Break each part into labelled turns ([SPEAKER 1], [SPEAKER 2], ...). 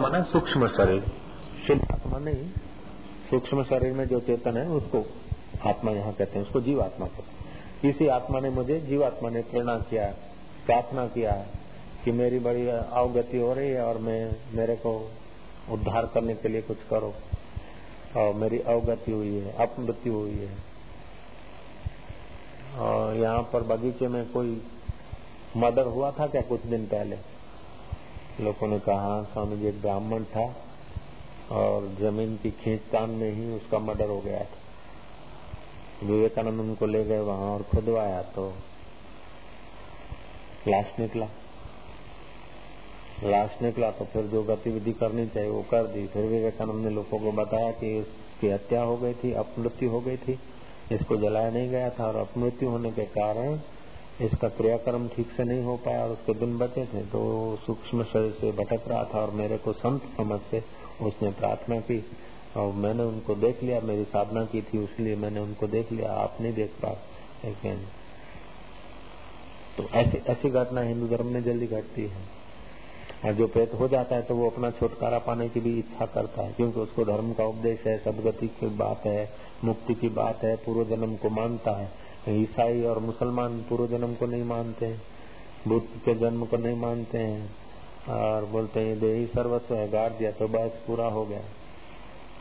[SPEAKER 1] माना सूक्ष्म शरीर। शुद्ध आत्मा नहीं, सूक्ष्म शरीर में जो चेतन है, उसको आत्मा यहाँ कहते हैं, उसको जीव आत्मा कहते हैं। इसी आत्मा ने मुझे जीव आत्मा ने प्रेरणा किया, प्रार्थना किया कि मेरी बड़ी अवगति हो रही है और मैं, मेरे को उद्धार करने के लिए कुछ करो। और मेरी अवगति हुई है, अपमृत्यु हुई है। और यहाँ पर बगीचे में कोई मर्डर हुआ था क्या कुछ दिन पहले? लोगों ने कहा, स्वामी जी एक ब्राह्मण था और ज़मीन की खींचतान में ही उसका मर्डर हो गया था। विवेकानंद उनको ले गए वहाँ और खुदवाया तो लाश निकला। लाश निकला तो फिर जो गतिविधि करनी चाहिए वो कर दी। फिर विवेकानंद ने लोगों को बताया कि उसकी हत्या हो गई थी, अपमृत्यु हो गई थी, इसको जलाया नहीं गया था और अपमृत्यु होने के कारण इसका क्रियाक्रम ठीक से नहीं हो पाया और उसके दिन बचे थे तो सूक्ष्म शरीर से भटक रहा था और मेरे को संत समझ से उसने प्रार्थना की और मैंने उनको देख लिया, मेरी साधना की थी इसलिए मैंने उनको देख लिया, आप नहीं देख पा लेकिन तो ऐसी ऐसी घटना हिंदू धर्म में जल्दी घटती है। और जो प्रेत हो जाता है तो वो अपना छुटकारा पाने की भी इच्छा करता है, क्योंकि उसको धर्म का उपदेश है, सदगति की बात है, मुक्ति की बात है पूर्व जन्म को मानता है। ईसाई और मुसलमान पूर्व जन्म को नहीं मानते बुद्ध के जन्म को नहीं मानते हैं, और बोलते हैं देही सर्वस्व है, गाड़ दिया तो बस पूरा हो गया।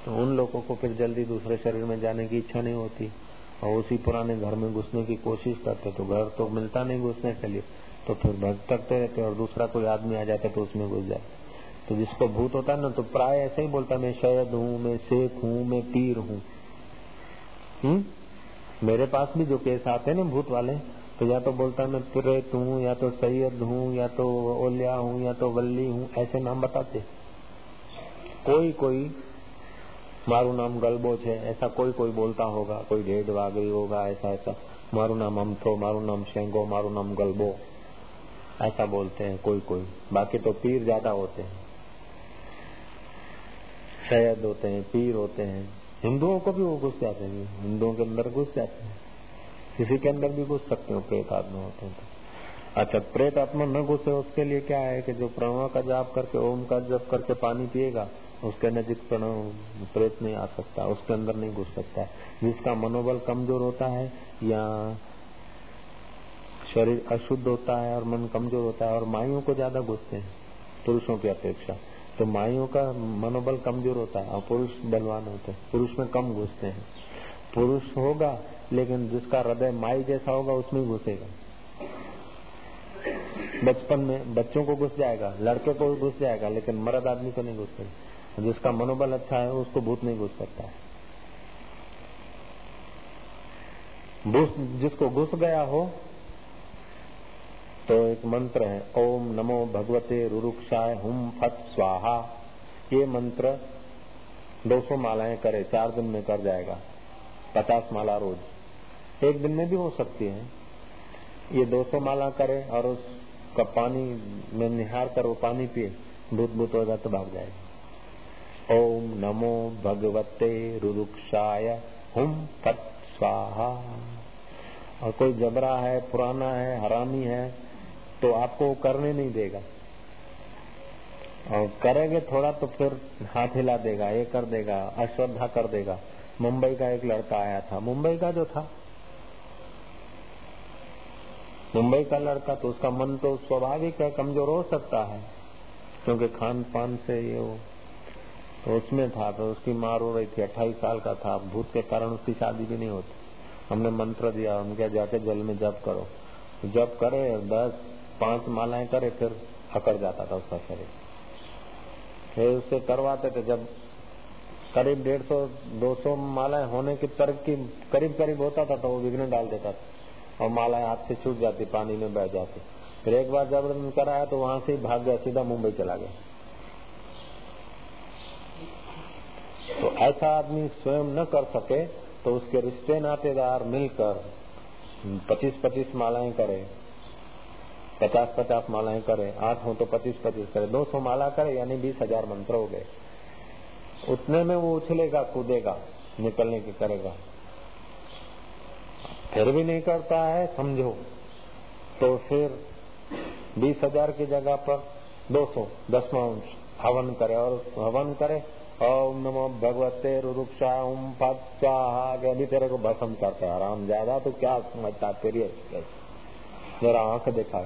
[SPEAKER 1] तो उन लोगों को फिर जल्दी दूसरे शरीर में जाने की इच्छा नहीं होती, और उसी पुराने घर में घुसने की कोशिश करते तो घर तो मिलता नहीं घुसने के लिए। तो फिर भटकते रहते और दूसरा कोई आदमी आ जाता तो उसमें घुस जाते तो जिसको भूत होता है ना तो प्राय ऐसे ही बोलता मैं शयद हूँ, मैं शेख हूँ, मैं पीर हूँ। हम्म? मेरे पास भी जो केस आते हैं ना भूत वाले तो या तो बोलता है, मैं प्रेत हूँ, या तो सैयद हूँ, या तो ओलिया हूँ, या तो वल्ली हूँ, ऐसे नाम बताते। कोई कोई मारू नाम गलबोच है, ऐसा कोई कोई बोलता होगा, कोई भेद वागरी होगा, ऐसा ऐसा। मारू नाम अमथो, मारू नाम शेंगो, मारू नाम गलबो, ऐसा बोलते हैं कोई कोई बाकी तो पीर ज़्यादा होते हैं। सैयद होते हैं, पीर होते हैं। हिंदुओं को भी वो घुस जाते हैं, हिंदुओं के अंदर घुस जाते हैं। किसी के अंदर भी घुस सकते हो, प्रेत आत्मा होते हैं तो। अच्छा प्रेत आत्मा न घुसे उसके लिए क्या है कि जो प्रणव का जाप करके, ओम का जप करके पानी पिएगा, उसके नजीक प्रणव प्रेत नहीं आ सकता उसके अंदर नहीं घुस सकता जिसका मनोबल कमज़ोर होता है या शरीर अशुद्ध होता है और मन कमज़ोर होता है और माइयों को ज़्यादा घुसते हैं, पुरुषों की अपेक्षा। तो माइयों का मनोबल कमज़ोर होता है और पुरुष बलवान होते हैं। पुरुष में कम घुसते हैं। पुरुष होगा, लेकिन जिसका हृदय माई जैसा होगा, उसमें घुसेगा। बचपन में बच्चों को घुस जाएगा, लड़के को घुस जाएगा, लेकिन मर्द आदमी को नहीं घुसेगा जिसका मनोबल अच्छा है, उसको भूत नहीं घुस सकता है। जिसको घुस गया हो तो एक मंत्र है, ओम नमो भगवते रुरुक्षाय हुम फट स्वाहा। ये मंत्र 200 मालाएँ करे, चार दिन में कर जाएगा 50 माला रोज। एक दिन में भी हो सकती है। ये 200 माला करे और उसका पानी में निहार कर वो पानी पिए भूत भूत होगा तो भाग जाएगा ओम नमो भगवते रुरुक्षाय हुम फट स्वाहा। और कोई जबरा है, पुराना है, हरामी है तो आपको वो करने नहीं देगा। और करेंगे थोड़ा तो फिर हाथ हिला देगा, ये कर देगा, अश्रद्धा कर देगा। मुंबई का एक लड़का आया था। मुंबई का जो था, मुंबई का लड़का तो उसका मन तो स्वाभाविक है, कमज़ोर हो सकता है, क्योंकि खान पान से ये वो तो उसमें था तो उसकी माँ रो रही थी, अट्ठाईस साल का था, भूत के कारण उसकी शादी भी नहीं होती। हमने मंत्र दिया हम क्या जाके जल में जप करो। जब करे दस पाँच मालाएँ करे, फिर अकड़ जाता था उसका शरीर। फिर उससे करवाते थे, जब करीब डेढ़ सौ, दो सौ मालाएँ होने की तरफ़ की करीब करीब होता था तो वो विघ्न डाल देता था, और मालाएँ हाथ से छूट जाती, पानी में बह जाती। फिर एक बार ज़बरदस्त कराया तो वहाँ से भाग गया, सीधा मुंबई चला गया। तो ऐसा आदमी स्वयं न कर सके तो उसके रिश्ते, नातेदार मिलकर पच्चीस पच्चीस मालाएँ करे। पचास पचास मालाएँ करे, आठ हो तो पच्चीस पच्चीस करे, दो सौ माला करे, यानी बीस हज़ार मंत्र हो गए। उतने में वो उछलेगा, कूदेगा, निकलने की करेगा। फिर भी नहीं करता है, समझो। तो फिर बीस हज़ार की जगह पर दो सौ, दसवा अंश हवन करे और हवन करे। ओम नमो भगवते रुक्षा ओम स्वाहा अभी तेरे को भस्म करते आराम, ज़्यादा तो क्या समझता, तेरी जरा आँख दिखा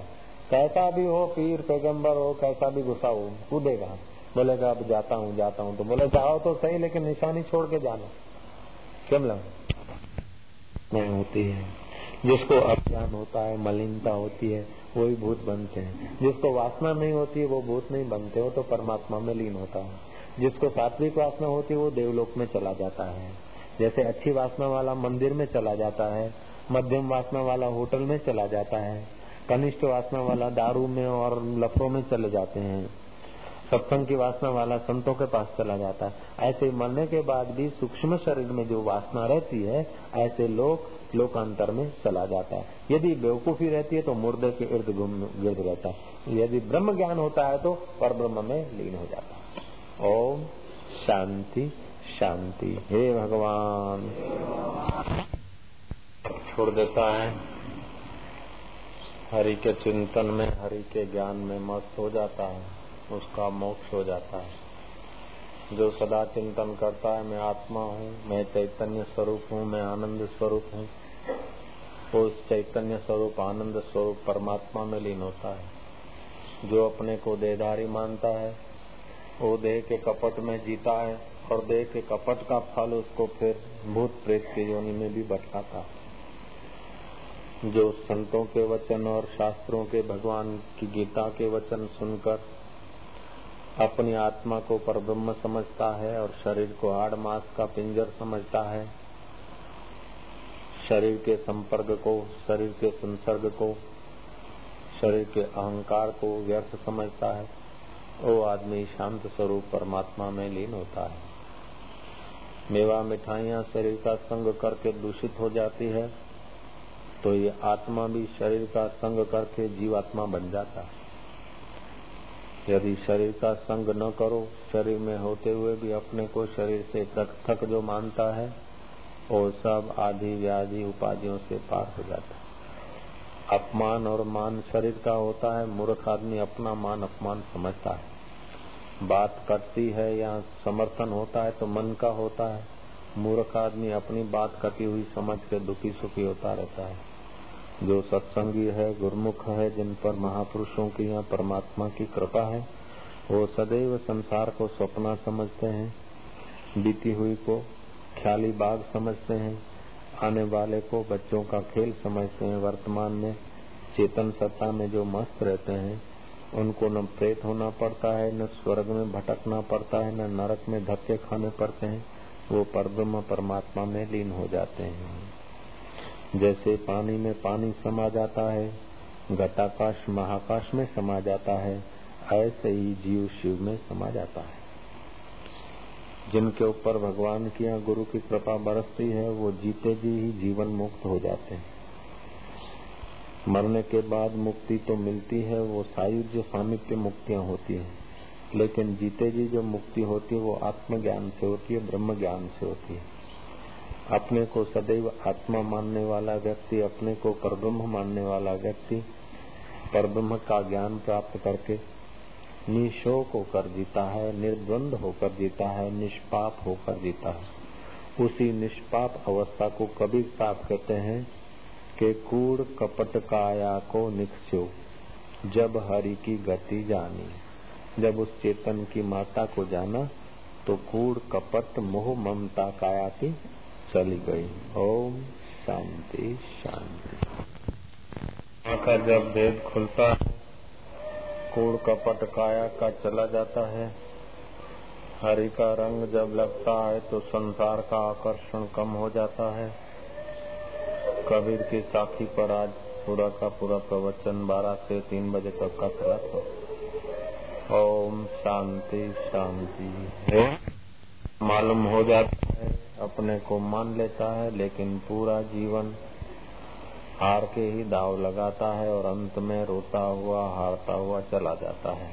[SPEAKER 1] कैसा भी हो, पीर पैगंबर हो, कैसा भी गुस्सा हो, कूदेगा। बोलेगा, अब जाता हूँ जाता हूँ। तो बोले, जाओ तो सही, लेकिन निशानी छोड़ के जाना। क्यों लगा होती है। जिसको अज्ञान होता है, मलिनता होती है वही भूत बनते हैं। जिसको वासना नहीं होती है वो भूत नहीं बनते। हो तो परमात्मा में लीन होता है। जिसको सात्विक वासना होती है, वो देवलोक में चला जाता है। जैसे अच्छी वासना वाला मंदिर में चला जाता है, मध्यम वासना वाला होटल में चला जाता है। कनिष्ठ वासना वाला दारू में और लफड़ों में चले जाते हैं। सत्संग की वासना वाला संतों के पास चला जाता है। ऐसे मरने के बाद भी सूक्ष्म शरीर में जो वासना रहती है, ऐसे लोग लोकांतर में चला जाता है। यदि बेवकूफ़ी रहती है तो मुर्दे के इर्द गिर्द रहता है। यदि ब्रह्म ज्ञान होता है तो पर ब्रह्म में लीन हो जाता है। ओम शांति शांति। हे भगवान। छोड़ देता है। हरि के चिंतन में, हरि के ज्ञान में मस्त हो जाता है, उसका मोक्ष हो जाता है। जो सदा चिंतन करता है, मैं आत्मा हूँ, मैं चैतन्य स्वरूप हूँ, मैं आनंद स्वरूप हूँ। उस चैतन्य स्वरूप, आनंद स्वरूप परमात्मा में लीन होता है। जो अपने को देहधारी मानता है, वो देह के कपट में जीता है, और देह के कपट का फल उसको फिर भूत प्रेत की योनि में भी भटकाता है। जो संतों के वचन और शास्त्रों के भगवान की गीता के वचन सुनकर अपनी आत्मा को परब्रह्म समझता है और शरीर को हाड़ मास का पिंजर समझता है, शरीर के संपर्क को, शरीर के संसर्ग को, शरीर के अहंकार को व्यर्थ समझता है वो आदमी शांत स्वरूप परमात्मा में लीन होता है। मेवा मिठाइयाँ शरीर का संग करके दूषित हो जाती है तो ये आत्मा भी शरीर का संग करके जीवात्मा बन जाता है। यदि शरीर का संग न करो, शरीर में होते हुए भी अपने को शरीर से पृथक जो मानता है, वो सब आदि व्याधि उपाधियों से पार हो जाता है। अपमान और मान शरीर का होता है, मूर्ख आदमी अपना मान अपमान समझता है। बात करती है या समर्थन होता है तो मन का होता है। मूर्ख आदमी अपनी बात कटी हुई समझ के दुखी सुखी होता रहता है। जो सत्संगी है, गुरमुख है, जिन पर महापुरुषों की या परमात्मा की कृपा है, वो सदैव संसार को सपना समझते हैं, बीती हुई को ख्याली बाग समझते हैं, आने वाले को बच्चों का खेल समझते हैं, वर्तमान में चेतन सत्ता में जो मस्त रहते हैं, उनको न प्रेत होना पड़ता है, न स्वर्ग में भटकना पड़ता है, न नरक में धक्के खाने पड़ते हैं, वो परब्रह्म परमात्मा में लीन हो जाते हैं। जैसे पानी में पानी समा जाता है घटाकाश महाकाश में समा जाता है, ऐसे ही जीव शिव में समा जाता है। जिनके ऊपर भगवान की या गुरु की कृपा बरसती है, वो जीते जी ही जीवन मुक्त हो जाते हैं। मरने के बाद मुक्ति तो मिलती है, वो सायुज्य सामिप्य मुक्तियाँ होती हैं। लेकिन जीते जी जो मुक्ति होती है, वो आत्मज्ञान से होती है ब्रह्म ज्ञान से होती है। अपने को सदैव आत्मा मानने वाला व्यक्ति, अपने को परब्रह्म मानने वाला व्यक्ति, परब्रह्म का ज्ञान प्राप्त करके निशोक होकर जीता है, निर्द्वंद होकर जीता है, निष्पाप होकर जीता है। उसी निष्पाप अवस्था को कबीर साहब कहते हैं कि कूड़ कपट काया को निक्षो जब हरि की गति जानी। जब उस चेतन की माता को जाना तो कूड़ कपट मोह ममता काया की चली गई। ओम शांति शांति। का जब भेद खुलता है, कूड़ कपट काया का चला जाता है। हरि का रंग जब लगता है तो संसार का आकर्षण कम हो जाता है। कबीर की साखी पर आज पूरा का पूरा प्रवचन बारह से तीन बजे तक का था। तो ओम शांति शांति। मालूम हो जाता है अपने को मान लेता है, लेकिन पूरा जीवन हार के ही दाव लगाता है और अंत में रोता हुआ, हारता हुआ चला जाता है।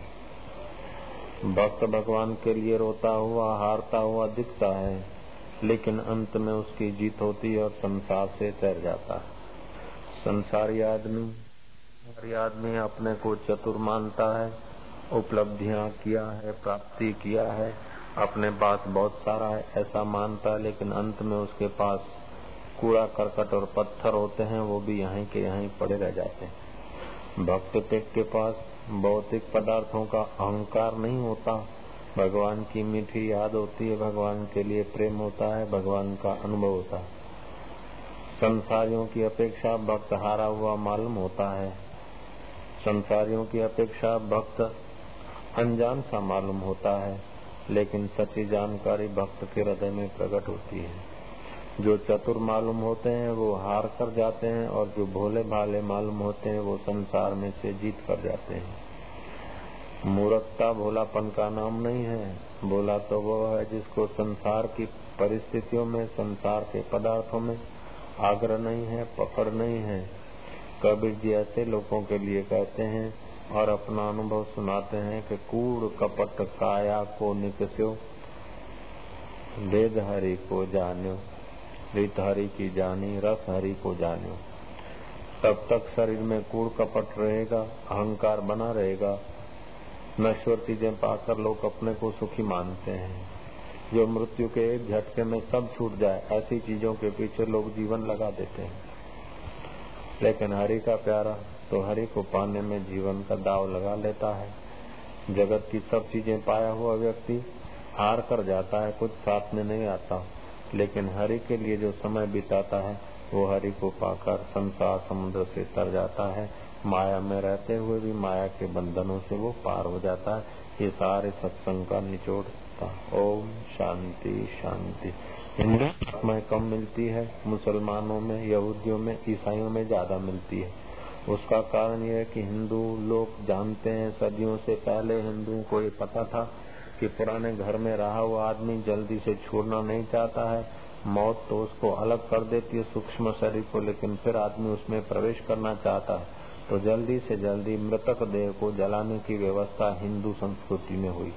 [SPEAKER 1] भक्त भगवान के लिए रोता हुआ, हारता हुआ दिखता है, लेकिन अंत में उसकी जीत होती है और संसार से तैर जाता है। संसारी आदमी संसारी आदमी अपने को चतुर मानता है, उपलब्धियाँ किया है, प्राप्ति किया है अपने पास बहुत सारा है, ऐसा मानता है, लेकिन अंत में उसके पास कूड़ा, करकट और पत्थर होते हैं, वो भी यहीं के यहीं पड़े रह जाते हैं। भक्त के पास भौतिक पदार्थों का अहंकार नहीं होता। भगवान की मीठी याद होती है, भगवान के लिए प्रेम होता है, भगवान का अनुभव होता है। संसारियों की अपेक्षा भक्त हारा हुआ मालूम होता है। संसारियों की अपेक्षा भक्त अनजान सा मालूम होता है। लेकिन सच्ची जानकारी भक्त के हृदय में प्रकट होती है। जो चतुर मालूम होते हैं, वो हार कर जाते हैं और जो भोले भाले मालूम होते हैं, वो संसार में से जीत कर जाते हैं। मूर्खता भोलापन का नाम नहीं है। भोला तो वो है जिसको संसार की परिस्थितियों में, संसार के पदार्थों में आग्रह नहीं है, पकड़ नहीं है। कबीर जी ऐसे लोगों के लिए कहते हैं और अपना अनुभव सुनाते हैं कि कूड़ कपट काया को निकस्यो वेद हरि को जान्यो रीत हरि की जानी रस हरि को जान्यो। तब तक शरीर में कूड़ कपट रहेगा, अहंकार बना रहेगा। नश्वर चीज़ें पाकर लोग अपने को सुखी मानते हैं। जो मृत्यु के एक झटके में सब छूट जाए, ऐसी चीज़ों के पीछे लोग जीवन लगा देते हैं। लेकिन हरि का प्यारा तो हरि को पाने में जीवन का दाव लगा लेता है। जगत की सब चीज़ें पाया हुआ व्यक्ति हार कर जाता है, कुछ साथ में नहीं आता। लेकिन हरि के लिए जो समय बिताता है, वो हरि को पाकर संसार समुद्र से तर जाता है। माया में रहते हुए भी माया के बंधनों से वो पार हो जाता है। ये सारे सत्संग का निचोड़ था ओम शांति शांति। हिंदू में कम मिलती है, मुसलमानों में, यहूदियों में, ईसाइयों में ज़्यादा मिलती है। उसका कारण यह है कि हिंदू लोग जानते हैं, सदियों से पहले हिंदुओं को ये पता था कि पुराने घर में रहा हुआ आदमी जल्दी से छोड़ना नहीं चाहता है, मौत तो उसको अलग कर देती है सूक्ष्म शरीर को, लेकिन फिर आदमी उसमें प्रवेश करना चाहता है। तो जल्दी से जल्दी मृतक देह को जलाने की व्यवस्था हिंदू संस्कृति में हुई।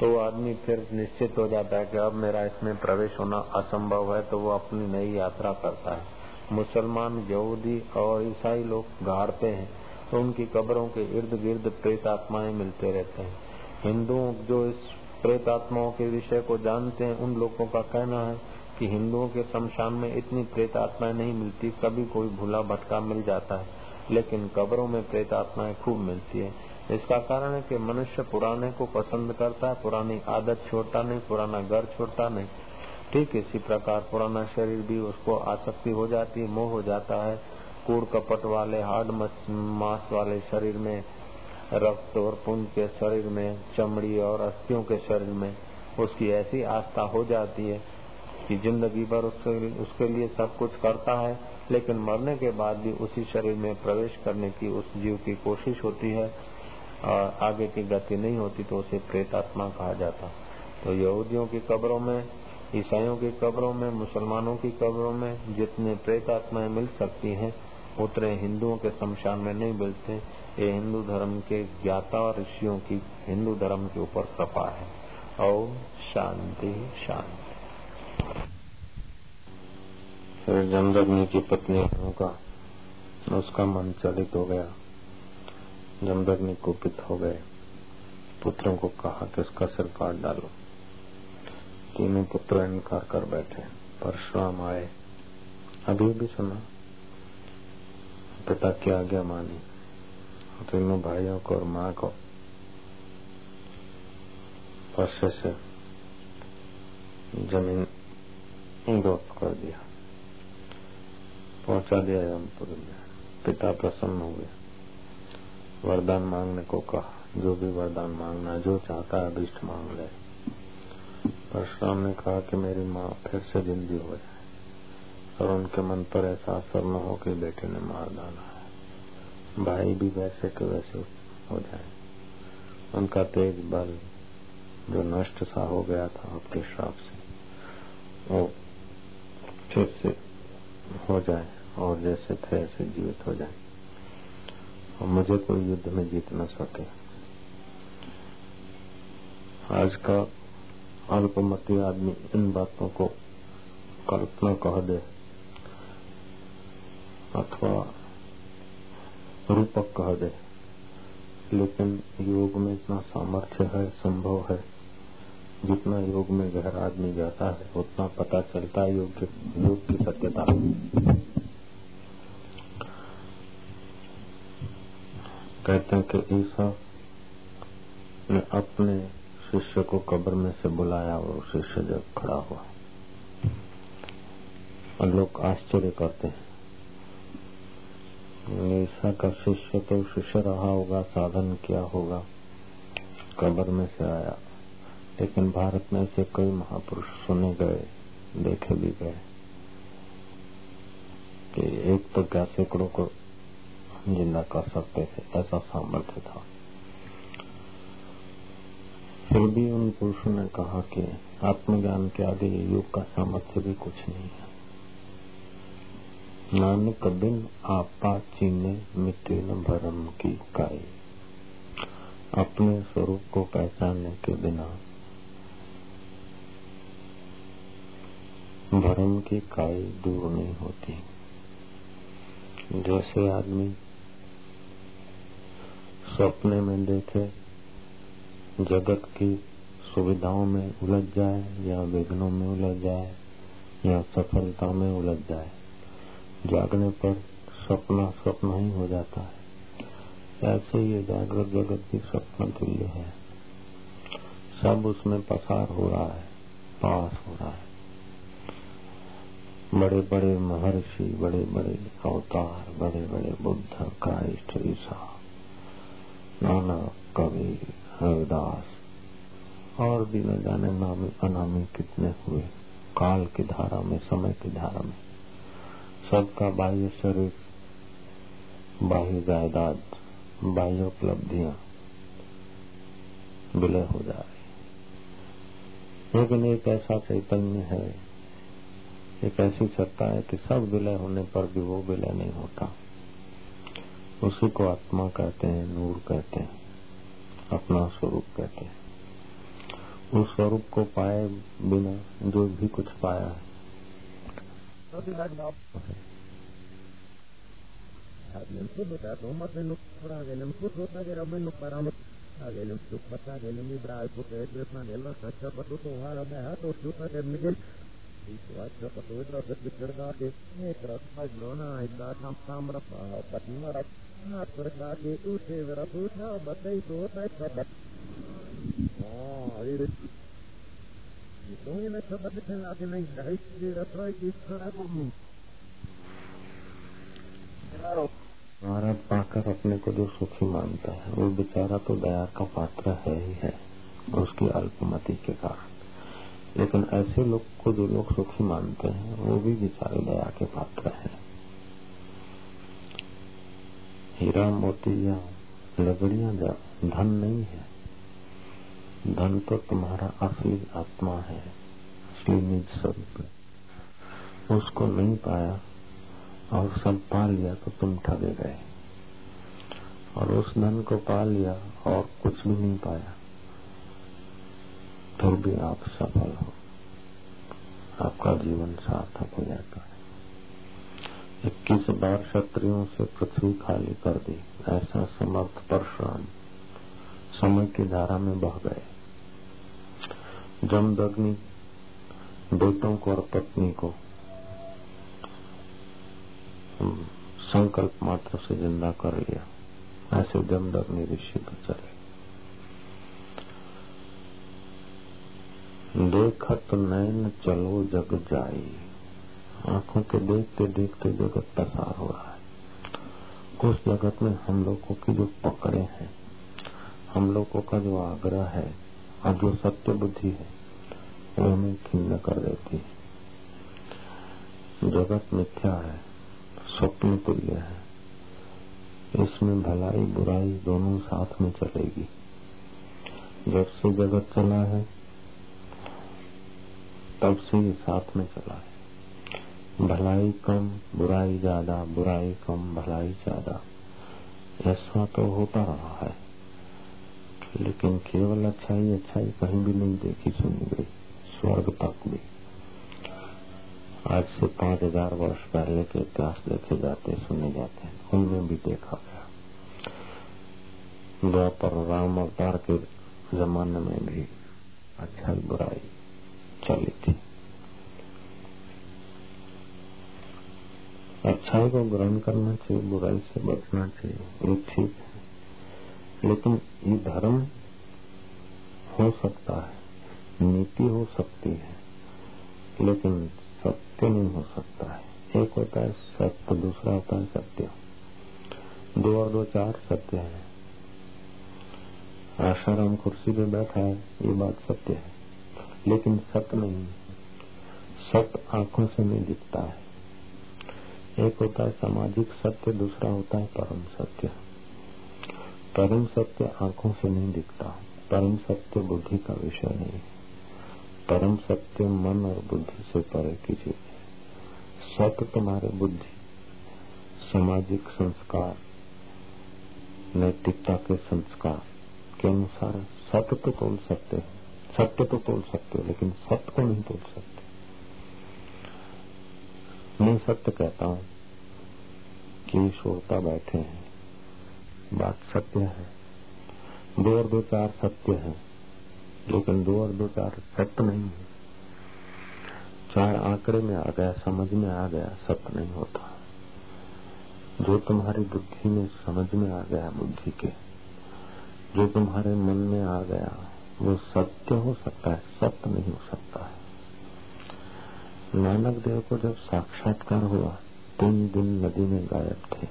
[SPEAKER 1] तो आदमी फिर निश्चित हो जाता है कि अब मेरा इसमें प्रवेश होना असंभव है तो वो अपनी नई यात्रा करता है। मुसलमान, यहूदी और ईसाई लोग गाड़ते हैं तो उनकी कब्रों के इर्द गिर्द प्रेत आत्माएँ मिलते रहते हैं। हिंदुओं जो इस प्रेत आत्माओं के विषय को जानते हैं, उन लोगों का कहना है कि हिंदुओं के शमशान में इतनी प्रेत आत्माएँ नहीं मिलती, कभी कोई भूला भटका मिल जाता है, लेकिन कब्रों में प्रेत आत्माएँ खूब मिलती है। इसका कारण है कि मनुष्य पुराने को पसंद करता है, पुरानी आदत छोड़ता नहीं, पुराना घर छोड़ता नहीं ठीक इसी प्रकार पुराना शरीर भी उसको आसक्ति हो जाती मोह हो जाता है। कूड़ कपट वाले हार्ड मांस वाले शरीर में रक्त और पुंज के शरीर में चमड़ी और अस्थियों के शरीर में उसकी ऐसी आस्था हो जाती है कि ज़िंदगी भर उसके, उसके लिए सब कुछ करता है लेकिन मरने के बाद भी उसी शरीर में प्रवेश करने की उस जीव की कोशिश होती है और आगे की गति नहीं होती तो उसे प्रेतात्मा कहा जाता। तो यहूदियों की कब्रों में ईसाइयों की कब्रों में, मुसलमानों की कब्रों में जितने प्रेत आत्माएँ मिल सकती हैं, उतने हिंदुओं के शमशान में नहीं मिलते। ये हिंदू धर्म के ज्ञाता और ऋषियों की, हिंदू धर्म के ऊपर कृपा है। और शांति शांति। फिर जमदग्नि की पत्नी का उसका मन चलित हो गया। जमदग्नि कुपित हो गए। पुत्रों को कहा कि उसका सिर काट डालो। तीनों पुत्र इनकार कर बैठे परशुराम आए। अभी भी सुना। पिता की आज्ञा मानी। तीनों भाइयों को और माँ को परसे से ज़मीन दोस्त कर दिया। पहुँचा दिया यमपुर में। पिता प्रसन्न हुए वरदान मांगने को कहा। जो भी वरदान मांगना जो चाहता है, अभिष्ट मांग ले। परशुराम ने कहा कि मेरी माँ फिर से जिंदी हो जाए और उनके मन पर ऐसा असर न हो कि बेटे ने मार डाला है। भाई भी वैसे के वैसे हो जाए। उनका तेज बल जो नष्ट सा हो गया था आपके श्राप से, वो फिर से हो जाए और जैसे थे ऐसे जीवित हो जाए। और मुझे कोई युद्ध में जीत न सके। आज का अल्पमती आदमी इन बातों को कल्पना कह दे। अथवा रूपक कह दे। लेकिन योग में इतना सामर्थ्य है, संभव है। जितना योग में गहरा आदमी जाता है, उतना पता चलता है योग योग की सत्यता। कहते हैं कि ईसा ने अपने शिष्य को कब्र में से बुलाया और शिष्य जब खड़ा हुआ। और लोग आश्चर्य करते हैं। ऐसा का शिष्य तो शिष्य रहा होगा, साधन किया होगा? कब्र में से आया। लेकिन भारत में से कई महापुरुष सुने गए, देखे भी गए। कि एक तो क्या सैकड़ों को ज़िंदा कर सकते थे, ऐसा सामर्थ्य था। फिर भी उन पुरुषों ने कहा कि आत्मज्ञान के आगे युग का सामर्थ्य भी कुछ नहीं है। नानक बिन आपा चीने मिटे न भरम की काई। अपने स्वरूप को पहचानने के बिना भरम की काई दूर नहीं होती। जैसे आदमी सपने में देखे जगत की सुविधाओं में उलझ जाए या विघ्नों में उलझ जाए या सफलता में उलझ जाए, जागने पर सपना सपना ही हो जाता है। ऐसे ये जागृत जगत भी सपना तुल्य है। सब उसमें पसार हो रहा है, पास हो रहा है। बड़े बड़े महर्षि बड़े बड़े अवतार बड़े बड़े बुद्ध क्राइस्ट ईसा, नाना कवि हरिदास। और भी न जाने नामी, अनामी कितने हुए। काल की धारा में, समय की धारा में। सबका बाह्य शरीर, बाह्य जायदाद, बाह्य उपलब्धियाँ विलय हो जा रही लेकिन एक ऐसा चैतन्य है, एक ऐसी सत्ता है कि सब विलय होने पर भी वो विलय नहीं होता। उसी को आत्मा कहते हैं, नूर कहते हैं। अपना स्वरूप कहते हैं। उस स्वरूप को पाए बिना जो भी कुछ पाया है। Thank. हमारा पाकर अपने को जो सुखी मानता है, वो बेचारा तो दया का पात्र है ही है, उसकी अल्पमति के कारण। लेकिन ऐसे लोग को जो लोग सुखी मानते हैं, वो भी बेचारे दया के पात्र हैं। हीरा मोती या लगड़िया धन नहीं है। धन तो तुम्हारा असली आत्मा है, असली निज स्वरूप उसको नहीं पाया और सब पा लिया तो तुम ठगे गए। और उस धन को पा लिया और कुछ भी नहीं पाया, फिर भी आप सफल हो। आपका जीवन सार्थक हो जाता है। इक्कीस बार क्षत्रियों से पृथ्वी खाली कर दी। ऐसा समर्थ परशुराम समय की धारा में बह गए। जमदग्नि बेटों को और पत्नी को संकल्प मात्र से ज़िंदा कर लिया। ऐसे जमदग्नि ऋषि पर चले। देखत नैन चलो जग जाई। आँखों के देखते देखते जगत पसार हो रहा है। उस जगत में हम लोगों की जो पकड़े हैं, हम लोगों का जो आग्रह है और जो सत्य बुद्धि है, वो हमें खिन्न कर देती है। जगत मिथ्या है, स्वप्न तुल्य है। इसमें भलाई बुराई दोनों साथ में चलेगी। जब से जगत चला है, तब से ये साथ में चला है। भलाई कम, बुराई ज़्यादा, बुराई कम, भलाई ज़्यादा। ऐसा तो होता रहा है। लेकिन केवल अच्छाई अच्छाई कहीं भी नहीं देखी सुनी गई, स्वर्ग तक भी। आज से पाँच हज़ार वर्ष पहले के इतिहास देखे जाते, सुने जाते हैं। उनमें भी देखा गया। द्वापर राम अवतार के जमाने में भी अच्छाई, बुराई चली थी। अच्छाई को ग्रहण करना चाहिए, बुराई से बचना चाहिए, ये ठीक है। लेकिन ये धर्म हो सकता है, नीति हो सकती है, लेकिन सत्य नहीं हो सकता है। एक होता है सत्य, दूसरा होता है सत्य। दो और दो चार सत्य है। आशाराम कुर्सी पे बैठा है, ये बात सत्य है। लेकिन सत्य नहीं सत्य आँखों से नहीं दिखता है। एक होता है सामाजिक सत्य, दूसरा होता है परम सत्य। परम सत्य आँखों से नहीं दिखता। परम सत्य बुद्धि का विषय नहीं परम सत्य मन और बुद्धि से परे की चीज़ है। सत्य तुम्हारे बुद्धि, सामाजिक संस्कार, नैतिकता के संस्कार के अनुसार सत्य तो तोल सकते हो। सत्य तो तोल सकते हो, लेकिन सत्य को नहीं तोल सकते। मैं सत्य कहता हूँ कि श्रोता बैठे हैं। बात सत्य है। दो और दो चार सत्य है, लेकिन दो और दो चार सत्य नहीं है। चार आंकड़े में आ गया, समझ में आ गया, सत्य नहीं होता। जो तुम्हारी बुद्धि में समझ में आ गया, बुद्धि के, जो तुम्हारे मन में आ गया, वो सत्य हो सकता है, सत्य नहीं हो सकता है। नानक देव को जब साक्षात्कार हुआ, तीन दिन नदी में गायब थे।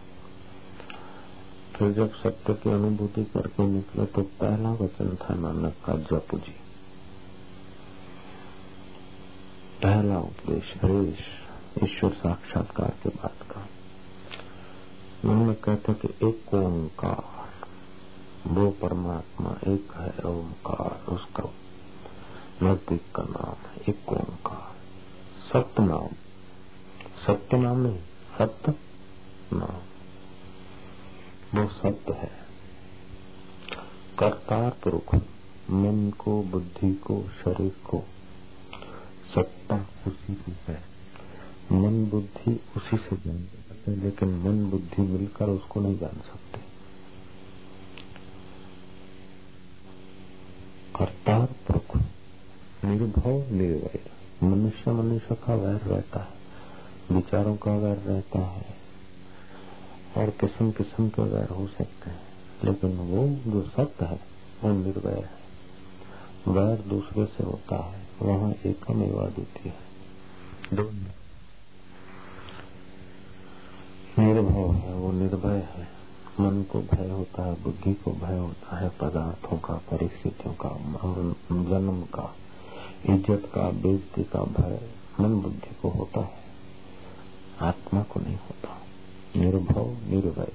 [SPEAKER 1] फिर जब सत्य की अनुभूति करके निकले तो पहला वचन था नानक का, जप जी। पहला उपदेश, हरेश, ईश्वर साक्षात्कार के बाद का। उन्होंने कहते कि एक ओंकार वो परमात्मा, एक है ओंकार, उसका नज़दीक का नाम है एक ओंकार। सत्य नाम सत्य नाम नहीं सत्य नाम वो सत्य है। करतार पुरुष मन को, बुद्धि को, शरीर को, सत्ता उसी की है। मन बुद्धि उसी से जान सकते लेकिन मन बुद्धि मिलकर उसको नहीं जान सकते। करतार पुरुष निर्भव निर्वय मनुष्य मनुष्य का वैर रहता है, विचारों का वैर रहता है और किस्म किस्म के वैर हो सकते हैं, लेकिन वो जो सत्य है, वो निर्वय है। वैर दूसरे से होता है, वहाँ एकमेवा द्वितीय है। दो निर्भव है, वो निर्भय है। मन को भय होता है, बुद्धि को भय होता है, पदार्थों का, परिस्थितियों का जन्म का इज़्ज़त का बेजती का, भय मन बुद्धि को होता है। आत्मा को नहीं होता। निर्भव निर्वय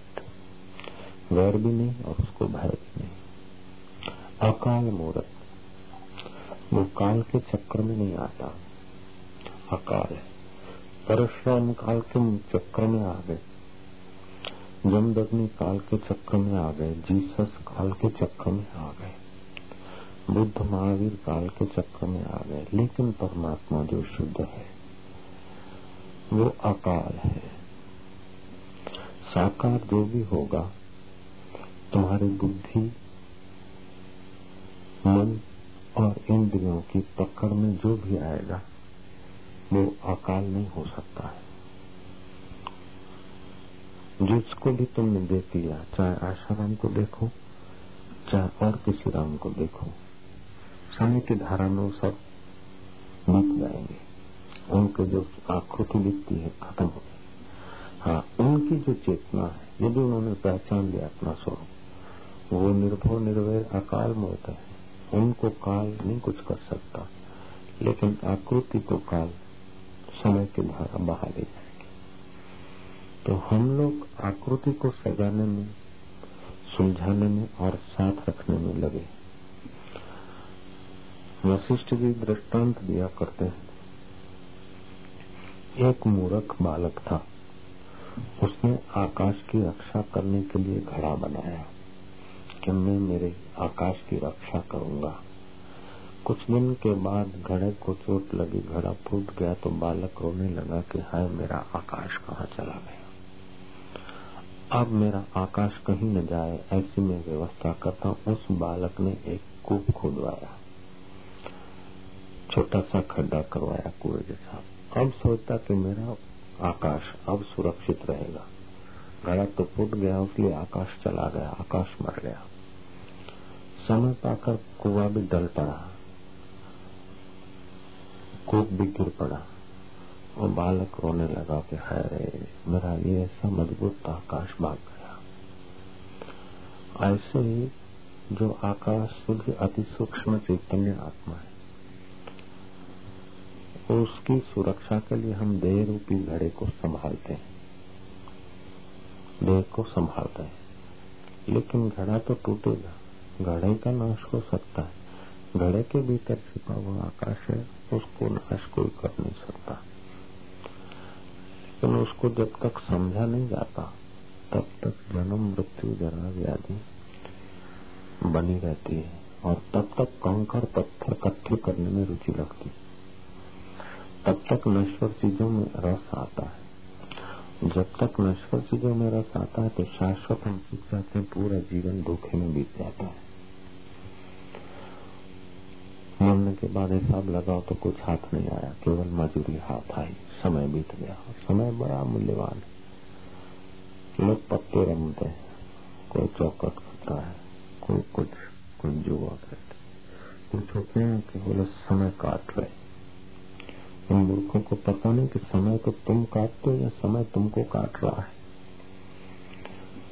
[SPEAKER 1] वैर भी नहीं और उसको भय भी नहीं। अकाल मूर्त। वो काल के चक्र में नहीं आता। अकाल परशुराम काल के चक्र में आ गए। जमदग्नि काल के चक्र में आ गए। जीसस काल के चक्र में आ गए। बुद्ध महावीर काल के चक्र में आ गए, लेकिन परमात्मा जो शुद्ध है, वो अकाल है। साकार जो भी होगा, तुम्हारी बुद्धि, मन और इंद्रियों की पकड़ में जो भी आएगा, वो अकाल नहीं हो सकता है। जिसको भी तुमने देख लिया चाहे आशाराम को देखो, चाहे और किसी राम को देखो समय की धारा में सब बीत जाएँगे। उनके जो आकृति दिखती है, खत्म हो गई। हाँ उनकी जो चेतना है यदि उन्होंने पहचान लिया अपना स्वरूप। वो निर्भव निर्भय, अकाल मूर्त है। उनको काल नहीं कुछ कर सकता, लेकिन आकृति को काल समय की धारा बहा ले जाए तो हम लोग आकृति को सजाने में, सुलझाने में और साथ रखने में लगे। वशिष्ठ जी दृष्टांत दिया करते हैं। एक मूर्ख बालक था। उसने आकाश की रक्षा करने के लिए घड़ा बनाया। कि मैं मेरे आकाश की रक्षा करूँगा। कुछ दिन के बाद घड़े को चोट लगी। घड़ा फूट गया तो बालक रोने लगा कि, हाय, मेरा आकाश कहाँ चला गया? अब मेरा आकाश कहीं न जाए, ऐसी मैं व्यवस्था करता उस बालक ने एक कूप खुदवाया। छोटा सा खड्डा करवाया कुएँ के साथ। अब सोचता कि मेरा आकाश अब सुरक्षित रहेगा। घड़ा तो फूट गया इसलिए आकाश चला गया, आकाश मर गया। समय पाकर कुआ भी डल पड़ा। कूप भी गिर पड़ा। और बालक रोने लगा कि है मेरा ये ऐसा मज़बूत आकाश भाग गया। ऐसे ही जो आकाश शुद्ध अति सूक्ष्म चैतन्य आत्मा है उसकी सुरक्षा के लिए हम देह रूपी घड़े को संभालते हैं। देह को संभालते हैं। लेकिन घड़ा तो टूटेगा। घड़े का नाश हो सकता है। घड़े के भीतर छिपा हुआ आकाश है, उसको नाश कोई कर नहीं सकता। लेकिन उसको जब तक समझा नहीं जाता, तब तक जन्म, मृत्यु, जरा व्याधि बनी रहती है। और तब तक कंकर पत्थर इकट्ठे करने में रुचि लगती तब तक नश्वर चीज़ों में रस आता है। जब तक नश्वर चीज़ों में रस आता है तो शाश्वत हम सीख जाते हैं, पूरा जीवन धोखे में बीत जाता है। मरने के बाद हिसाब लगाओ तो कुछ हाथ नहीं आया, केवल मजूरी हाथ आई, समय बीत गया। समय बड़ा मूल्यवान। है लोग पत्ते रमते हैं, कोई चौकट करता है, कोई कुछ, कोई जुआ करते कुछ होते हैं कि बोले, समय काट रहे इन मूर्खों को पता नहीं कि समय को तुम काटते हो या समय तुमको काट रहा है।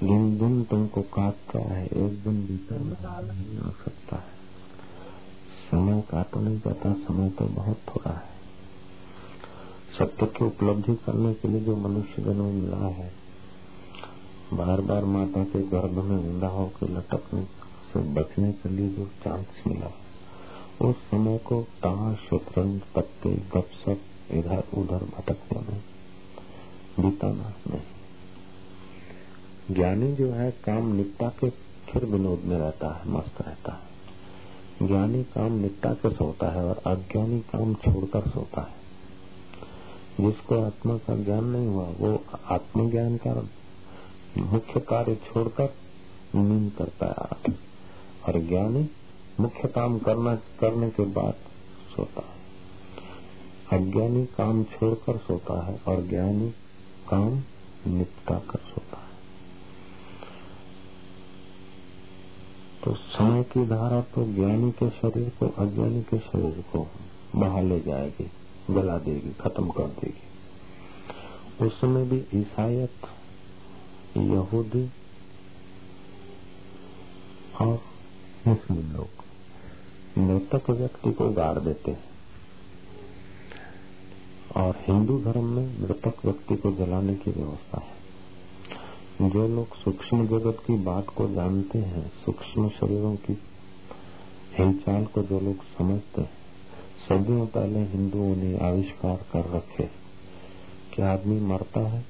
[SPEAKER 1] दिन दिन तुमको काट रहा है, एक दिन भीतर नहीं आ सकता है। समय का तो नहीं पता समय तो बहुत थोड़ा है। सत्य की उपलब्धि करने के लिए जो मनुष्य जन्म मिला है बार बार माता के गर्भ में ऊंधा होकर लटकने से बचने के लिए जो चांस मिला उस समय को ताश शतरंज पत्ते गपसप इधर उधर भटकने में बिताना नहीं ज्ञानी जो है, काम निपटा के फिर विनोद में रहता है, मस्त रहता है। ज्ञानी काम निपटा के सोता है और अज्ञानी काम छोड़कर सोता है। जिसको आत्मा का ज्ञान नहीं हुआ, वो आत्मज्ञान का मुख्य कार्य छोड़कर नींद करता है। और ज्ञानी मुख्य काम करना, करने के बाद सोता है। अज्ञानी काम छोड़कर सोता है और ज्ञानी काम निपटा कर सोता है। तो समय की धारा तो ज्ञानी के शरीर को, अज्ञानी के शरीर को बहा ले जाएगी, जला देगी, खत्म कर देगी। उस समय भी ईसाइत यहूदी और मुस्लिम लोग। मृतक व्यक्ति को गाड़ देते हैं। और हिंदू धर्म में मृतक व्यक्ति को जलाने की व्यवस्था है। जो लोग सूक्ष्म जगत की बात को जानते हैं, सूक्ष्म शरीरों की हिलचाल को जो लोग समझते हैं, सदियों पहले हिंदुओं ने आविष्कार कर रखे। कि आदमी मरता है?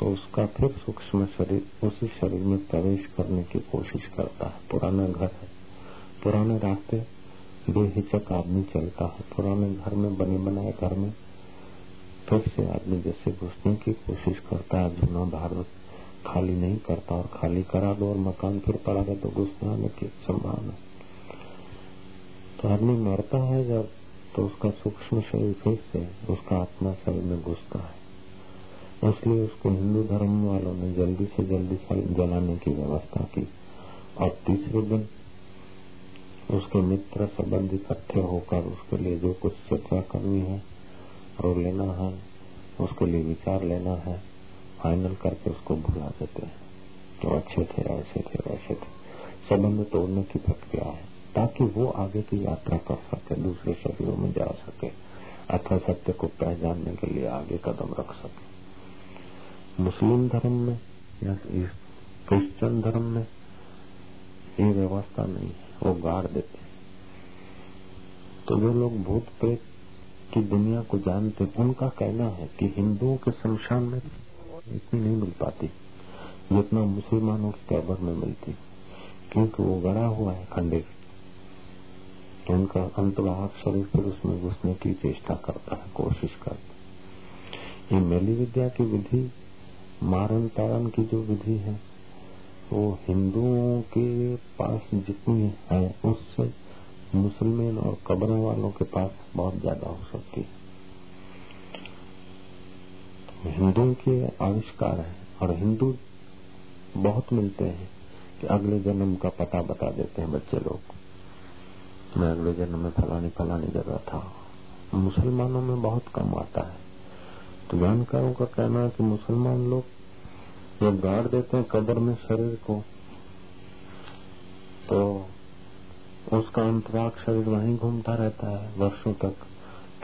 [SPEAKER 1] तो उसका फिर सूक्ष्म शरीर, उसी शरीर में प्रवेश करने की कोशिश करता है। पुराना घर है। पुराने रास्ते बेहिचक आदमी चलता है। पुराने घर में, बने बनाए घर में, फिर से आदमी जैसे घुसने की कोशिश करता है जूना भारत खाली नहीं करता और खाली करा दो और मकान फिर पड़ा है तो घुसने आने की संभावना तो आदमी मरता है जब तो उसका सूक्ष्म शरीर फिर से उसका आत्मा शरीर में घुसता है। इसलिए उसको हिंदू धर्म वालों ने जल्दी से जल्दी जलाने की व्यवस्था की। और तीसरे दिन उसके मित्र संबंध इकट्ठे होकर उसके लिए जो कुछ चर्चा करनी है रो लेना है, उसके लिए विचार लेना है फाइनल करके उसको भुला देते हैं। तो अच्छे थे, ऐसे थे, वैसे थे। संबंध तोड़ने की प्रक्रिया है, ताकि वो आगे की यात्रा कर सके, दूसरे शरीरों में जा सके, अथवा सत्य को पहचानने के लिए आगे कदम रख सके। मुस्लिम धर्म में या क्रिश्चियन धर्म में ये व्यवस्था नहीं है। वो गाड़ देते तो जो लोग भूत प्रेत की दुनिया को जानते उनका कहना है कि हिंदुओं के शमशान में इतनी नहीं मिल पाती, जितना मुसलमानों की कैबर में मिलती क्योंकि वो गड़ा हुआ है खंडे तो उनका अंतवाहक शरीर फिर उसमें घुसने की चेष्टा करता है, कोशिश करता है। ये मेली विद्या की विधि मारन तारन की जो विधि है वो हिंदुओं के पास जितनी है उससे मुसलमान और कब्रों वालों के पास बहुत ज़्यादा हो सकती है। हिंदुओं के आविष्कार है और हिंदू बहुत मिलते हैं कि अगले जन्म का पता बता देते हैं बच्चे लोग। मैं अगले जन्म में फलानी फलानी जगह था। मुसलमानों में बहुत कम आता है। तो जानकारों का कहना है कि मुसलमान लोग जब गाड़ देते हैं कब्र में शरीर को तो उसका अंतराग शरीर वहीं घूमता रहता है वर्षों तक।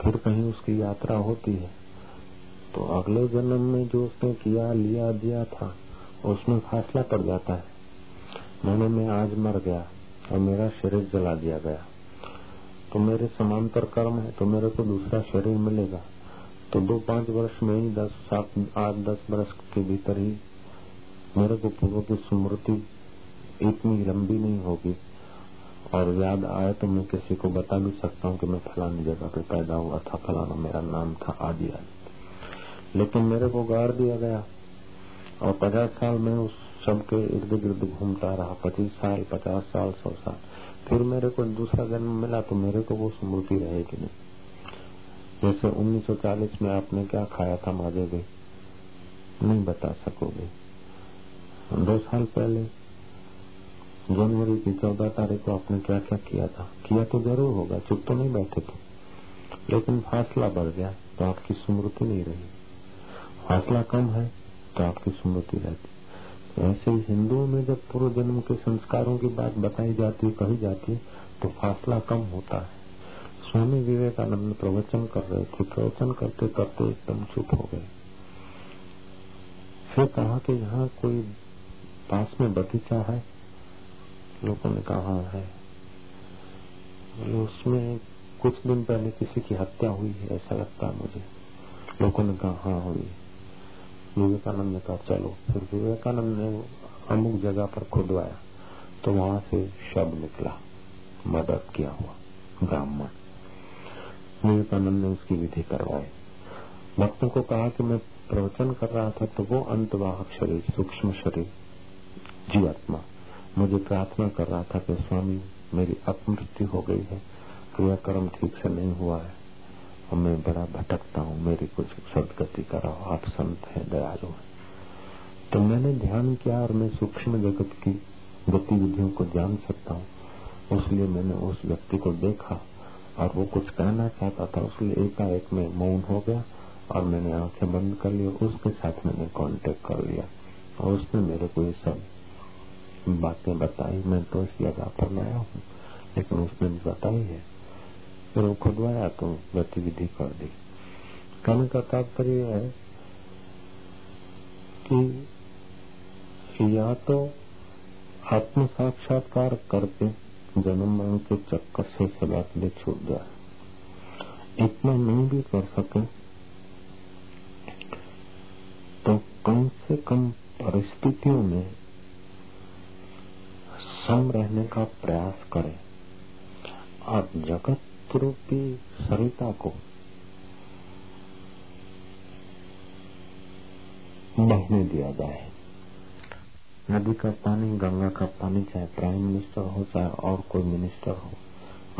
[SPEAKER 1] फिर कहीं उसकी यात्रा होती है। तो अगले जन्म में जो उसने किया, लिया दिया था, उसमें फासला पड़ जाता है। मैंने, मैं आज मर गया और मेरा शरीर जला दिया गया। तो मेरे समांतर कर्म है तो मेरे को दूसरा शरीर मिलेगा। तो दो पाँच वर्ष में ही दस, सात, आठ, दस वर्ष के भीतर ही मेरे को पूर्व की स्मृति इतनी लंबी नहीं होगी। और याद आए तो मैं किसी को बता भी सकता हूँ कि मैं फलानी जगह पे पैदा हुआ था, फलाना मेरा नाम था आदि आदि। लेकिन मेरे को गाड़ दिया गया। और पचास साल में उस सब के इर्द गिर्द घूमता रहा। पच्चीस साल, पचास साल, सौ साल। फिर मेरे को दूसरा जन्म मिला तो मेरे को वो स्मृति रहेगी नहीं। जैसे 1940 में आपने क्या खाया था, माजे गई नहीं बता सकोगे। दो साल पहले, जनवरी की चौदह तारीख को आपने क्या क्या किया था? किया तो ज़रूर होगा, चुप तो नहीं बैठे थे। लेकिन फासला बढ़ गया तो आपकी स्मृति नहीं रही। फासला कम है तो आपकी स्मृति रहती। ऐसे ही हिंदुओं में जब पूर्व जन्म के संस्कारों की बात बताई जाती है कही जाती है तो फासला कम होता है। स्वामी विवेकानंद प्रवचन कर रहे थे, प्रवचन करते करते एकदम चुप हो गए। फिर कहा कि यहाँ कोई पास में बगीचा है। लोगों ने कहा, है। उसमें कुछ दिन पहले किसी की हत्या हुई है, ऐसा लगता है मुझे। लोगों ने कहा हाँ हुई। विवेकानंद ने कहा, चलो। फिर विवेकानंद ने अमुक जगह पर खुदवाया तो वहाँ से शब निकला। मदद किया हुआ ब्राह्मण। विवेकानंद ने उसकी विधि करवाई। भक्तों को कहा कि मैं प्रवचन कर रहा था तो वो अंतवाहक शरीर, सूक्ष्म शरीर जीवात्मा। मुझे प्रार्थना कर रहा था कि स्वामी, मेरी अपमृत्यु हो गई है क्रियाक्रम ठीक से नहीं हुआ है। और मैं बड़ा भटकता हूँ, मेरी कुछ सदगति कराओ आप संत है, दयालु है। तो मैंने ध्यान किया और मैं सूक्ष्म जगत की गतिविधियों को जान सकता हूँ। उसलिए मैंने उस व्यक्ति को देखा और वो कुछ कहना चाहता था। उसलिए एकाएक में मौन हो गया और मैंने आँखें बंद कर ली उसके साथ मैंने कांटेक्ट कर लिया। और उसने मेरे को ये सब बातें बताई, मैं तो इस जगह पर नया हूँ, लेकिन उसने बताई है। फिर वो खुदवाया तो गतिविधि कर दी। कहने का तात्पर्य है कि या तो आत्म साक्षात्कार करके जन्म मरण के चक्कर से सदा के लिए छूट जाए। इतना नहीं भी कर सके तो कम से कम परिस्थितियों में सम रहने का प्रयास करें। और जगत रूपी सरिता को बहने दिया जाए। नदी का पानी, गंगा का पानी, चाहे प्राइम मिनिस्टर हो, चाहे और कोई मिनिस्टर हो,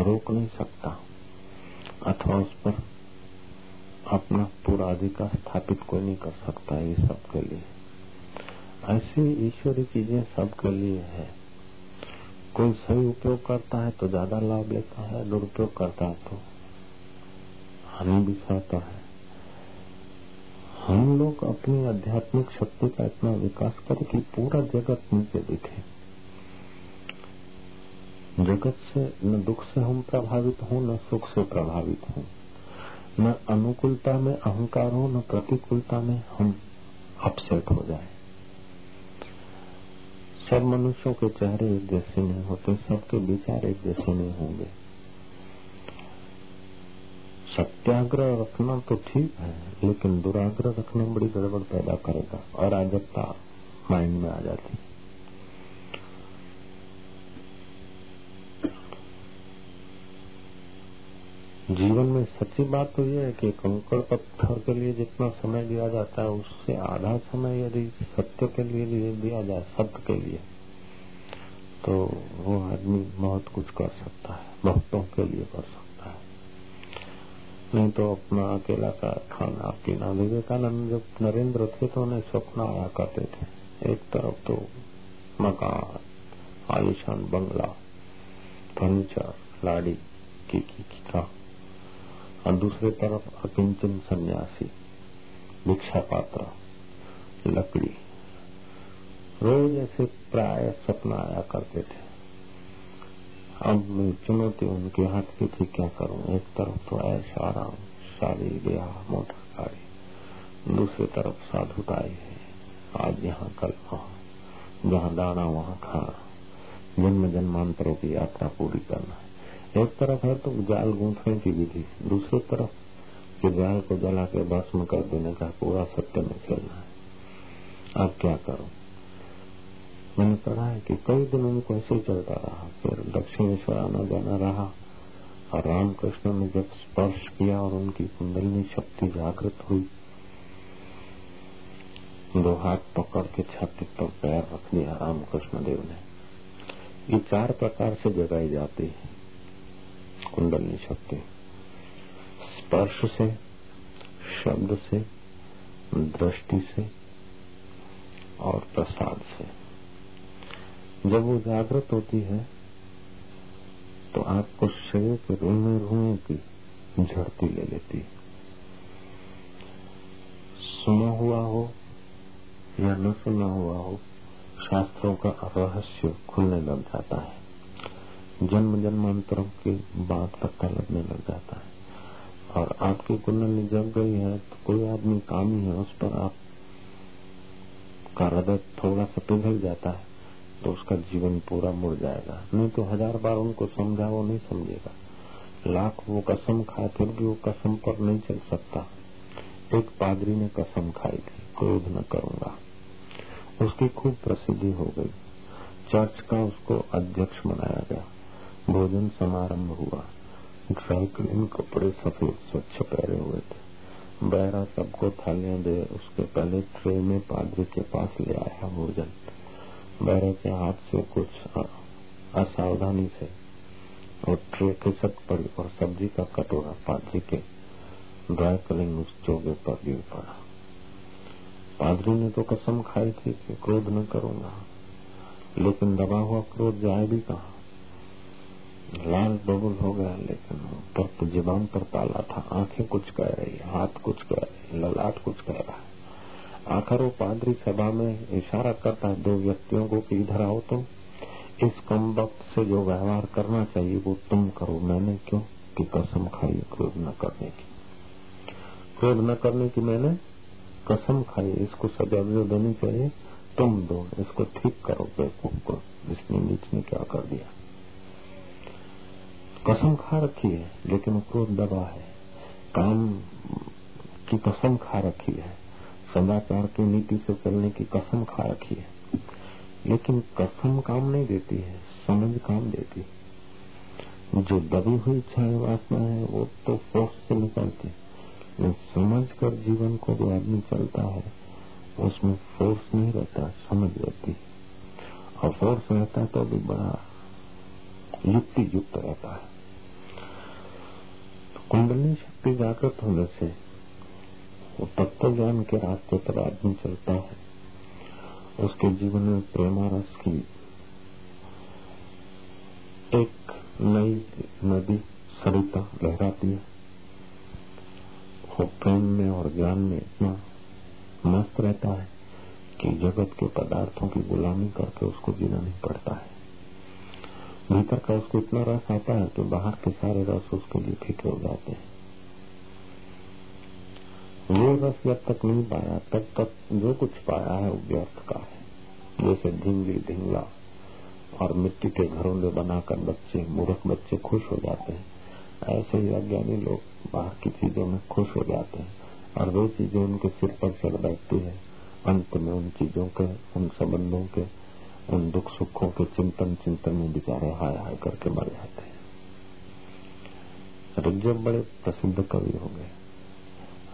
[SPEAKER 1] रोक नहीं सकता। अथवा उस पर अपना पूरा अधिकार स्थापित कोई नहीं कर सकता, ये सबके लिए। ऐसी ईश्वरी चीज़ें सबके लिए है। कोई सही उपयोग करता है तो ज़्यादा लाभ लेता है, दुरुपयोग करता है तो हानि भी सहता है। हम लोग अपनी आध्यात्मिक शक्ति का इतना विकास करें कि पूरा जगत नीचे दिखे। जगत से न दुख से हम प्रभावित हों, न सुख से प्रभावित हों। न अनुकूलता में अहंकार हो, न प्रतिकूलता में हम अपसेट हो जाए। सब मनुष्यों के चेहरे एक जैसे नहीं होते, सबके विचार एक जैसे नहीं होंगे। सत्याग्रह रखना तो ठीक है, लेकिन दुराग्रह रखने में बड़ी गड़बड़ पैदा करेगा और अराजकता माइंड में आ जाती जीवन में सच्ची बात तो यह है कि कंकड़ पत्थर के लिए जितना समय दिया जाता है उससे आधा समय यदि सत्य के लिए दिया जाए सत्य के लिए तो वो आदमी बहुत कुछ कर सकता है भक्तों के लिए कर सकता है। नहीं तो अपना अकेला का खाना पीना। विवेकानंद जब नरेंद्र थे तो उन्हें स्वप्न आया करते थे। एक तरफ़ तो मकान आलिशान बंगला फर्नीचर लाड़ी की, की, की का और दूसरी तरफ़ अकिंचन सन्यासी भिक्षा पात्र लकड़ी। रोज ऐसे प्राय सपना आया करते थे। अब चुनौती उनके हाथ की थी, क्या करूँ? एक तरफ़ तो ऐसा आराम शादी ब्याह मोटर गाड़ी दूसरी तरफ़ साधुताई है। आज यहाँ कल वहाँ, जहाँ दाना वहाँ खाना जन्म जन्मांतरों की यात्रा पूरी करना एक तरफ़ है तो जाल गूंथने की विधि, दूसरी तरफ़ कि जाल को जला के भस्म कर देने का पूरा सत्य में खेलना है। अब क्या करो? मैंने पढ़ा है कि कई दिनों में कैसे चलता रहा, फिर दक्षिणेश्वर आना जाना रहा और रामकृष्ण ने जब स्पर्श किया और उनकी कुंडलनी शक्ति जागृत हुई, दो हाथ पकड़ के छाती पर पैर रख दिया रामकृष्ण देव ने। ये चार प्रकार से जगाई जाती है। कुंडलनी शक्ति स्पर्श से, शब्द से, दृष्टि से और प्रसाद से। जब वो जागृत होती है तो आपको शरीर के रूमे रूमे की झड़ती ले लेती सुना हुआ हो या न सुना हुआ हो, शास्त्रों का रहस्य खुलने लग जाता है। जन्म जन्मांतरों के बाद पता लगने लग जाता है। और आपकी कुंडली जग गई है तो कोई आदमी कामी है उस पर आप का हृदय थोड़ा सा पिघल जाता है तो उसका जीवन पूरा मुड़ जाएगा। नहीं तो हज़ार बार उनको समझा, वो नहीं समझेगा। लाख वो कसम खाए, फिर भी वो कसम पर नहीं चल सकता। एक पादरी ने कसम खाई थी, क्रोध न करूँगा। उसकी खूब प्रसिद्धि हो गई। चर्च का उसको अध्यक्ष बनाया गया। भोजन समारंभ हुआ। ड्राई क्लीन कपड़े सफ़ेद, स्वच्छ पहरे हुए थे। बहरा सबको थालियाँ दे, उसके पहले ट्रे में पादरी के पास ले आया भोजन। बहरे के हाथ से कुछ असावधानी से, और ट्रे खिसक पड़ी, और सब्ज़ी का कटोरा पादरी के ड्राई क्लीन उस चौके पर गिर पड़ा। पादरी ने तो कसम खाई थी कि क्रोध न करूँगा, लेकिन दबा हुआ क्रोध जाए भी कहा? लाल बबुल हो गया, लेकिन तो जीवान पर ताला था। आँखें कुछ कह रही, हाथ कुछ कह रही, ललाट कुछ कह रहा। है आखिर वो पादरी सभा में इशारा करता है दो व्यक्तियों को कि इधर आओ तुम? इस कम वक्त से जो व्यवहार करना चाहिए, वो तुम करो। मैंने क्यों? कि कसम खाई, क्रोध न करने की। क्रोध न करने की मैंने? कसम खाई, इसको सजा जो देनी चाहिए? तुम दो, इसको ठीक करो, बेवकूफ़ को। इसने नीच ने क्या कर दिया? कसम खा रखी है, लेकिन क्रोध दबा है। काम की कसम खा रखी है। सदाचार की नीति से चलने की कसम खा रखी है। लेकिन कसम काम नहीं देती है, समझ काम देती जो दबी हुई इच्छाएँ वासना है, वो तो फोर्स से निकलती समझ कर जीवन को जो आदमी चलता है, उसमें फोर्स नहीं रहता, समझ रहती और फोर्स रहता तो भी बड़ा युक्ति युक्त रहता है। कुंडली शक्ति जागृत होने से वो तत्व ज्ञान के रास्ते पर आदमी चलता है। उसके जीवन में प्रेमा रस की एक नई नदी सरिता लहराती है। वो प्रेम में और ज्ञान में इतना मस्त रहता है कि जगत के पदार्थों की गुलामी करके उसको जीना नहीं पड़ता है। भीतर का उसको इतना रस आता है कि बाहर के सारे रस उसके लिए फिट हो जाते हैं। वो रस जब तक नहीं पाया, तब तक जो कुछ पाया है वो व्यर्थ का है। जैसे ढींगली ढींगला और मिट्टी के घरों में बनाकर बच्चे, मूर्ख बच्चे खुश हो जाते हैं। ऐसे ही अज्ञानी लोग बाहर की चीज़ों में खुश हो जाते हैं और वो चीज़ें उनके सिर पर चढ़ बैठती है। अंत में उन चीज़ों के, उन संबंधों के उन दुख सुखों के चिंतन चिंतन में बेचारे हाय हाय करके मर जाते हैं। रज्जब बड़े प्रसिद्ध कवि हो गए।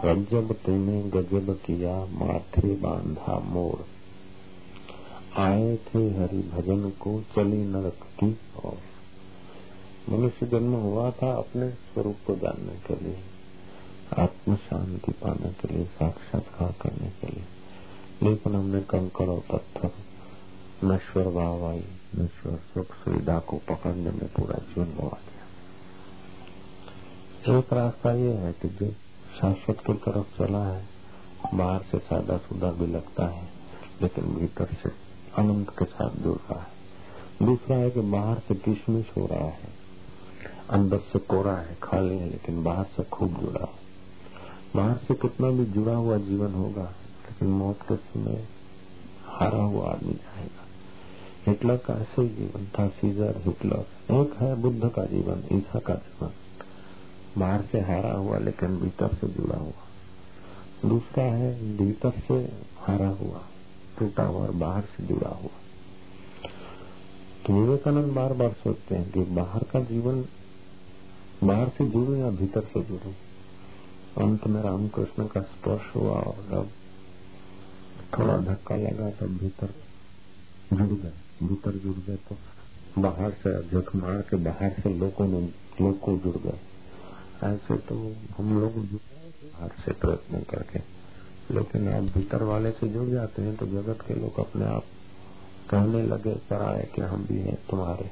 [SPEAKER 1] रज्जब तूने गजब किया, माथे बांधा मोर। आए थे हरि भजन को चली नरक की और मनुष्य जन्म हुआ था अपने स्वरूप को जानने के लिए आत्म शांति पाने के लिए, साक्षात्कार करने के लिए। लेकिन हमने कंकड़ और पत्थर नश्वर वाहवाई नश्वर सुख सुविधा को पकड़ने में पूरा जीवन गवा दिया। एक रास्ता ये है कि जो शाश्वत की तरफ़ चला है, बाहर से सादा सुधा भी लगता है, लेकिन भीतर से अनंत के साथ जुड़ रहा है। दूसरा है कि बाहर से किशमिश हो रहा है। अंदर से कोरा है, खाली है, लेकिन बाहर से खूब जुड़ा है। बाहर से कितना भी जुड़ा हुआ जीवन होगा, लेकिन मौत के समय हारा हुआ आदमी जाएगा। हिटलर का ऐसे ही जीवन था, सीजर, हिटलर। एक है बुद्ध का जीवन, ईसा का जीवन। बाहर से हारा हुआ, लेकिन भीतर से जुड़ा हुआ। दूसरा है, भीतर से हारा हुआ, टूटा हुआ और बाहर से जुड़ा हुआ। तो विवेकानंद बार बार सोचते हैं कि बाहर का जीवन, बाहर से जुड़ू या भीतर से जुड़ू? अंत में रामकृष्ण का स्पर्श हुआ और जब थोड़ा धक्का लगा, तब भीतर जुड़ गए। भीतर जुड़ गए तो बाहर से जख मार के बाहर से लोगों ने, लोग को जुड़ गए। ऐसे तो हम लोग बाहर से प्रयत्न करके, लेकिन आप भीतर वाले से जुड़ जाते हैं तो जगत के लोग अपने आप कहने लगे कराए कि हम भी हैं, तुम्हारे,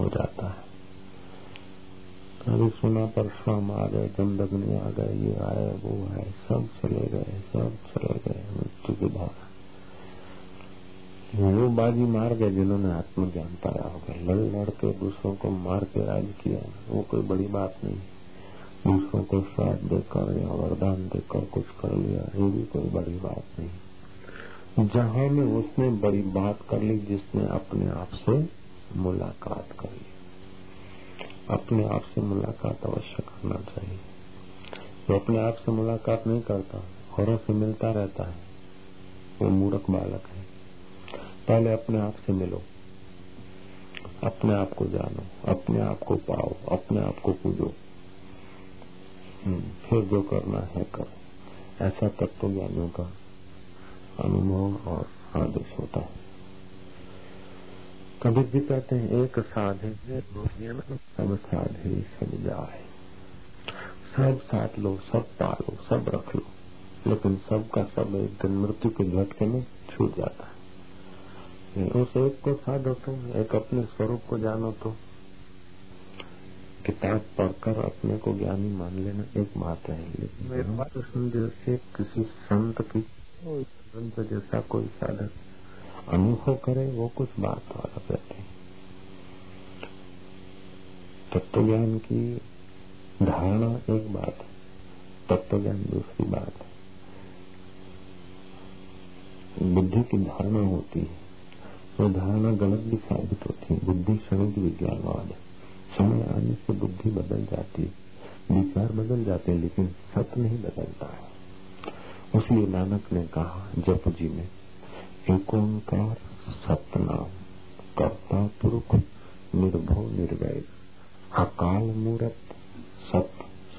[SPEAKER 1] हो जाता है। अभी सुना परशुराम आ गए जमदग्नि आ गए, ये आए, वो है सब चले गए, सब चले गए, मृत्यु के बाद वो बाजी मार गए जिन्होंने आत्मज्ञान पाया होगा, लड़ लड़ के दूसरों को मार के राज किया, वो कोई बड़ी बात नहीं। दूसरों को श्राप देकर या वरदान देकर कुछ कर लिया, ये भी कोई बड़ी बात नहीं। जहाँ में उसने बड़ी बात कर ली, जिसने अपने आप से मुलाकात कर ली। अपने आप से मुलाकात अवश्य करना चाहिए। जो अपने आप से मुलाकात नहीं करता औरों से मिलता रहता है। वो मूर्ख बालक है। पहले अपने आप से मिलो। अपने आप को जानो, अपने आप को पाओ, अपने आप को पूजो। फिर जो करना है करो। ऐसा तत्व ज्ञानियों का अनुभव और आदेश होता है। कबीर जी कहते हैं, एक साधे सब साधे, सब जाए। सब साथ लो, सब पालो, सब रख लो। लेकिन सबका सब एक दिन मृत्यु के झटके में छूट जाता है। उस एक को साधो तो एक अपने स्वरूप को जानो तो। किताब पढ़कर अपने को ज्ञानी मान लेना एक बात है। लेकिन जैसे किसी संत की संत जैसा कोई साधक अनुभव करे वो कुछ बात वाला कहते हैं तत्व ज्ञान की धारणा एक बात है तत्व ज्ञान दूसरी बात है। बुद्धि की धारणा होती है। वो धारणा गलत भी साबित होती है। बुद्धि क्षणिक विज्ञानवाद। है समय आने से बुद्धि बदल जाती है। विचार बदल जाते हैं, लेकिन सत्य नहीं बदलता। है उसलिए नानक ने कहा, जप जी में एक ओंकार सतनाम, कर्ता पुरुष निर्भो निर्वय अकाल मूर्त, सत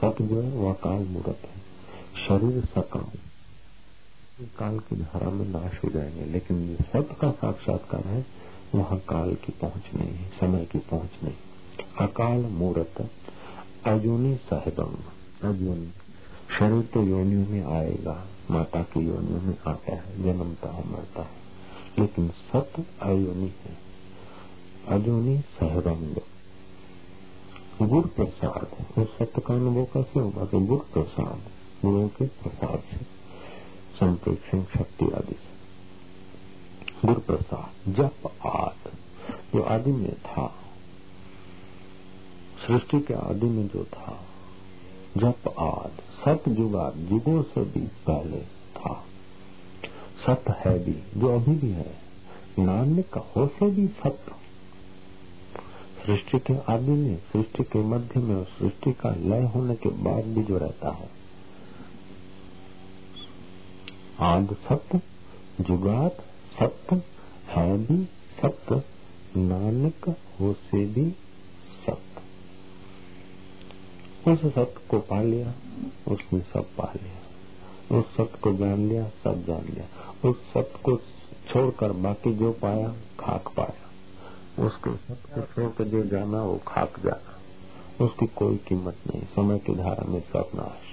[SPEAKER 1] सत जो है वो अकाल मूर्त। है शरीर सकाम। काल की धारा में नाश हो जाएँगे, लेकिन जो सत्य का साक्षात्कार है, वहाँ काल की पहुँच नहीं है, समय की पहुँच नहीं। अकाल मूर्त अजूनी साहेबम। अजूनी शरीर तो योनियों में आएगा, माता की योनियों में आता है, जन्मता है, मरता है। लेकिन सत्य अयोनि है, अजोनी सहरंग गुड़ प्रसाद उस सत्य का अनुभव कैसे होगा कि गुड़ प्रसाद गुरु के प्रसाद से संप्रेक्षण शक्ति आदि गुरु प्रसाद जप आद, जो आदि में था, सृष्टि के आदि में जो था, जप आद, सत जुगाद युगों से भी पहले था। सत्य है भी, जो अभी भी है, नानक हो से भी सत्य सृष्टि के आदि में, सृष्टि के मध्य में और सृष्टि का लय होने के बाद भी जो रहता है आद सत्य जुगात सत्य है भी सत्य नानक हो से भी सत्य उस सत्य को पा लिया, उसने सब पा लिया। उस सत्य को जान लिया, सब जान लिया। उस सत्य को छोड़कर बाकी जो पाया, खाक पाया। उसके सत्य को छोड़कर जो जाना, वो खाक जाना। उसकी कोई कीमत नहीं। समय की धारा में सब नाश।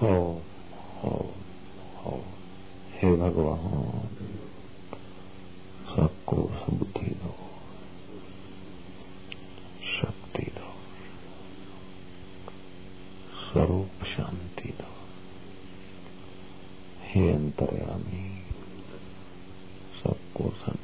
[SPEAKER 1] हो हो हो, हे भगवान सबको सबुद्धि दो शक्ति दो स्वरूप शांति दो हे अंतर्यामी, सबको सं